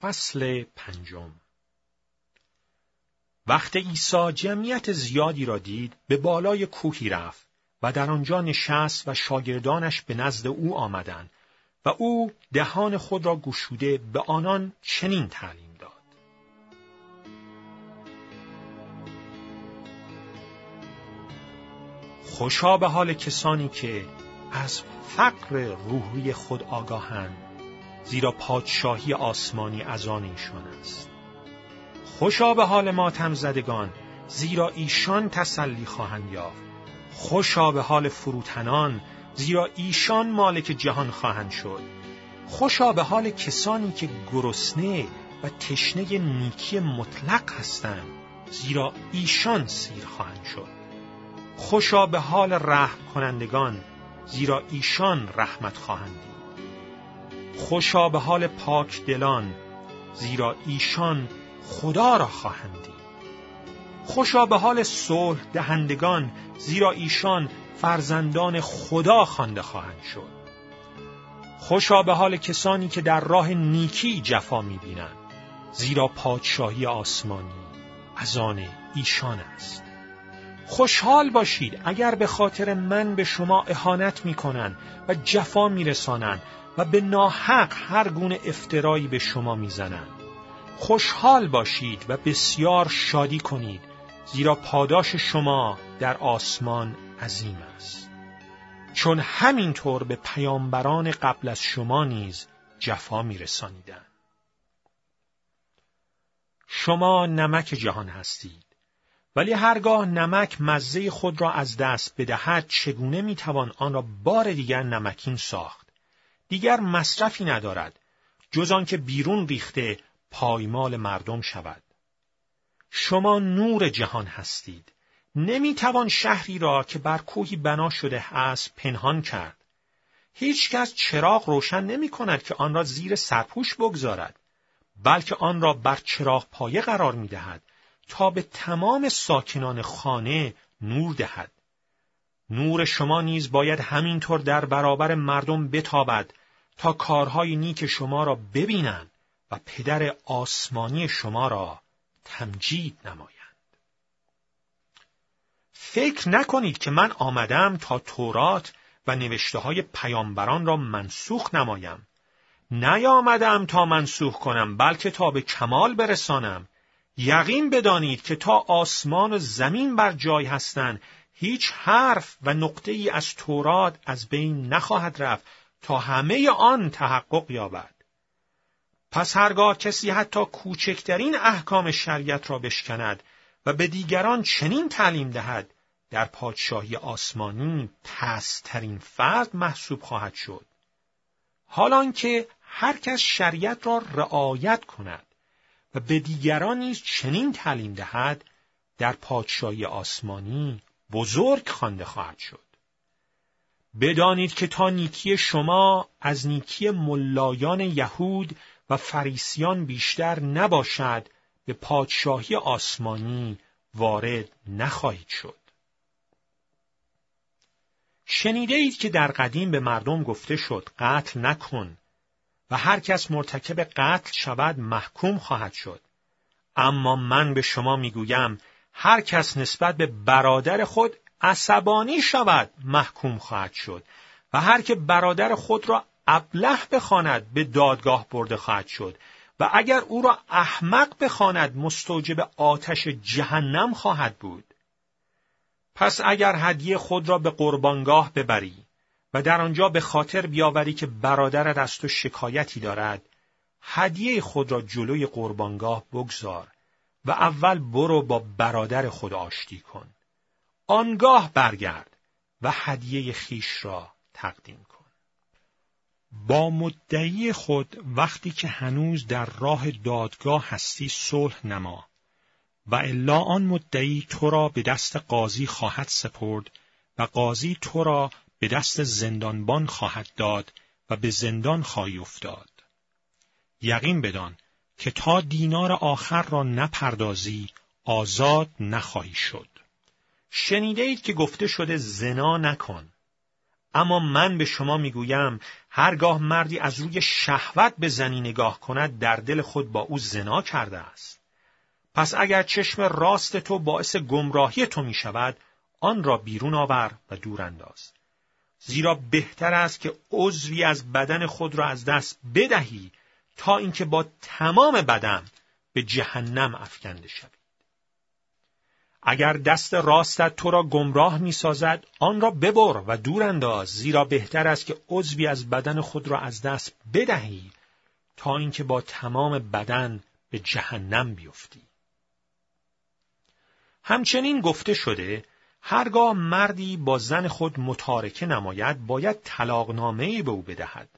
فصل پنجم. وقت عیسی جمعیت زیادی را دید به بالای کوهی رفت و در آنجا نشست و شاگردانش به نزد او آمدند و او دهان خود را گشوده به آنان چنین تعلیم داد. خوشا به حال کسانی که از فقر روحی خود آگاهند. زیرا پادشاهی آسمانی از آن ایشان است. خوشا به حال ماتم زدگان زیرا ایشان تسلی خواهند یافت. خوشا به حال فروتنان زیرا ایشان مالک جهان خواهند شد. خوشا به حال کسانی که گرسنه و تشنه نیکی مطلق هستند زیرا ایشان سیر خواهند شد. خوشا به حال رحم کنندگان زیرا ایشان رحمت خواهند خوشا به حال پاک دلان زیرا ایشان خدا را خواهند دید خوشا به حال صلح دهندگان زیرا ایشان فرزندان خدا خوانده خواهند شد. خوشا به حال کسانی که در راه نیکی جفا می‌بینند زیرا پادشاهی آسمانی از آن ایشان است. خوشحال باشید اگر به خاطر من به شما اهانت می‌کنند و جفا میرسانند و به ناحق هر گونه افترایی به شما می‌زنند خوشحال باشید و بسیار شادی کنید زیرا پاداش شما در آسمان عظیم است. چون همینطور به پیامبران قبل از شما نیز جفا میرسانیدند. شما نمک جهان هستید ولی هرگاه نمک مزه خود را از دست بدهد چگونه می‌توان آن را بار دیگر نمکین ساخت؟ دیگر مصرفی ندارد جز آنکه بیرون ریخته پایمال مردم شود. شما نور جهان هستید. نمی‌توان شهری را که بر کوهی بنا شده است پنهان کرد. هیچکس چراغ روشن نمی کند که آن را زیر سرپوش بگذارد بلکه آن را بر چراغ پایه قرار می دهد تا به تمام ساکنان خانه نور دهد. نور شما نیز باید همینطور در برابر مردم بتابد تا کارهای نیک شما را ببینند و پدر آسمانی شما را تمجید نمایند. فکر نکنید که من آمدم تا تورات و نوشته های پیامبران را منسوخ نمایم. نیامدم تا منسوخ کنم بلکه تا به کمال برسانم یقین بدانید که تا آسمان و زمین بر جای هستند هیچ حرف و نقطه ای از تورات از بین نخواهد رفت تا همه آن تحقق یابد. پس هرگاه کسی حتی کوچکترین احکام شریعت را بشکند و به دیگران چنین تعلیم دهد در پادشاهی آسمانی پسترین فرد محسوب خواهد شد. حالان که هر کس شریعت را رعایت کند و به دیگران نیز چنین تعلیم دهد در پادشاهی آسمانی بزرگ خوانده خواهد شد. بدانید که تا نیکی شما از نیکی ملایان یهود و فریسیان بیشتر نباشد به پادشاهی آسمانی وارد نخواهید شد. شنیده اید که در قدیم به مردم گفته شد قتل نکن و هر کس مرتکب قتل شود محکوم خواهد شد. اما من به شما می‌گویم هر کس نسبت به برادر خود عصبانی شود محکوم خواهد شد. و هر که برادر خود را ابله بخواند به دادگاه برده خواهد شد. و اگر او را احمق بخواند مستوجب آتش جهنم خواهد بود. پس اگر هدیه خود را به قربانگاه ببری و در آنجا به خاطر بیاوری که برادرت از تو شکایتی دارد هدیه خود را جلوی قربانگاه بگذار و اول برو با برادر خود آشتی کن. آنگاه برگرد و هدیه خیش را تقدیم کن با مدعی خود وقتی که هنوز در راه دادگاه هستی صلح نما و الا آن مدعی تو را به دست قاضی خواهد سپرد و قاضی تو را به دست زندانبان خواهد داد و به زندان خواهی افتاد. یقین بدان که تا دینار آخر را نپردازی آزاد نخواهی شد. شنیده اید که گفته شده زنا نکن. اما من به شما می‌گویم هرگاه مردی از روی شهوت به زنی نگاه کند در دل خود با او زنا کرده است. پس اگر چشم راست تو باعث گمراهی تو می شود، آن را بیرون آور و دور انداز. زیرا بهتر است که عضوی از بدن خود را از دست بدهی تا اینکه با تمام بدن به جهنم افکنده شوی. اگر دست راستت تو را گمراه می سازد، آن را ببر و دور انداز زیرا بهتر است که عضوی از بدن خود را از دست بدهی تا اینکه با تمام بدن به جهنم بیفتی. همچنین گفته شده هرگاه مردی با زن خود متارکه نماید باید طلاقنامه به او بدهد.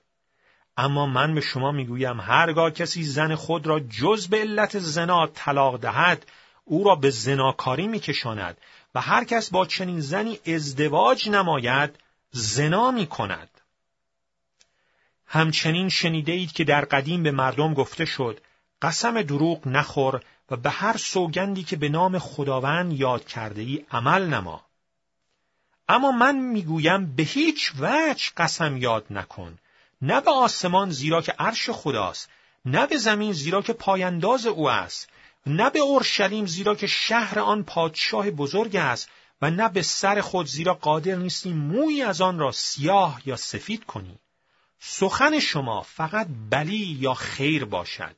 اما من به شما می‌گویم هرگاه کسی زن خود را جز به علت زنا طلاق دهد او را به زناکاری میکشاند و هر کس با چنین زنی ازدواج نماید زنا می کند. همچنین شنیده اید که در قدیم به مردم گفته شد قسم دروغ نخور و به هر سوگندی که به نام خداوند یاد کرده ای عمل نما. اما من می‌گویم به هیچ وجه قسم یاد نکن نه به آسمان زیرا که عرش خداست نه به زمین زیرا که پاینداز او است نه به اورشلیم زیرا که شهر آن پادشاه بزرگ است و نه به سر خود زیرا قادر نیستی موی از آن را سیاه یا سفید کنی. سخن شما فقط بلی یا خیر باشد.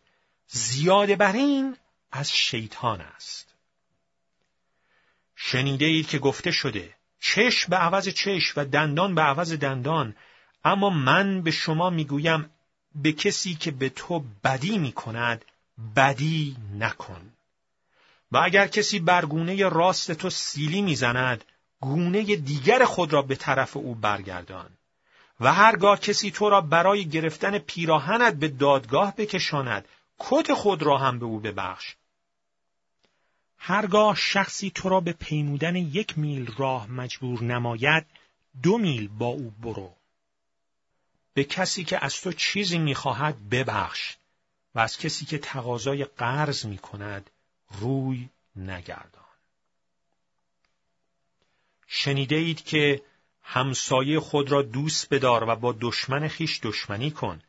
زیاده بر این از شیطان است. شنیده اید که گفته شده چشم به عوض چشم و دندان به عوض دندان اما من به شما می‌گویم به کسی که به تو بدی می کند بدی نکن. و اگر کسی بر گونه راست تو سیلی می‌زند گونه دیگر خود را به طرف او برگردان. و هرگاه کسی تو را برای گرفتن پیراهنت به دادگاه بکشاند کت خود را هم به او ببخش. هرگاه شخصی تو را به پیمودن یک میل راه مجبور نماید دو میل با او برو. به کسی که از تو چیزی می‌خواهد ببخش. و از کسی که تقاضای قرض می کند روی نگردان. شنیده اید که همسایه خود را دوست بدار و با دشمن خیش دشمنی کن.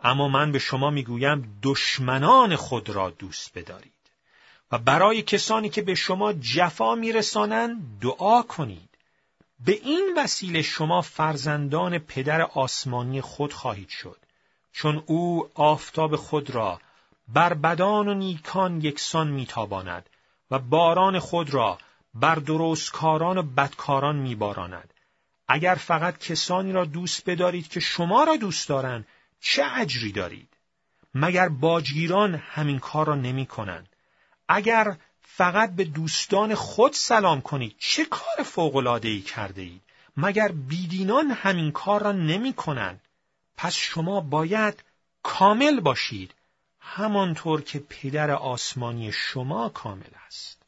اما من به شما می‌گویم دشمنان خود را دوست بدارید. و برای کسانی که به شما جفا میرسانند دعا کنید. به این وسیله شما فرزندان پدر آسمانی خود خواهید شد. چون او آفتاب خود را بر بدان و نیکان یکسان میتاباند و باران خود را بر درستکاران و بدکاران میباراند. اگر فقط کسانی را دوست بدارید که شما را دوست دارند چه اجری دارید؟ مگر باجگیران همین کار را نمی کنند اگر فقط به دوستان خود سلام کنید چه کار فوقلادهی کرده اید مگر بیدینان همین کار را نمی کنند پس شما باید کامل باشید. همانطور که پدر آسمانی شما کامل است.